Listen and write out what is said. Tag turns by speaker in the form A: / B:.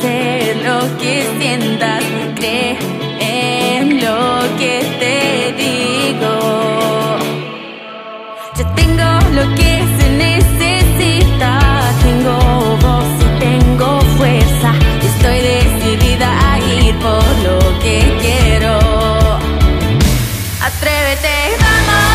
A: hacer lo que sientas, cree en lo que te digo. Yo tengo lo que se necesita, tengo voz y tengo fuerza, y estoy decidida a ir por lo que quiero. Atrévete, vamos.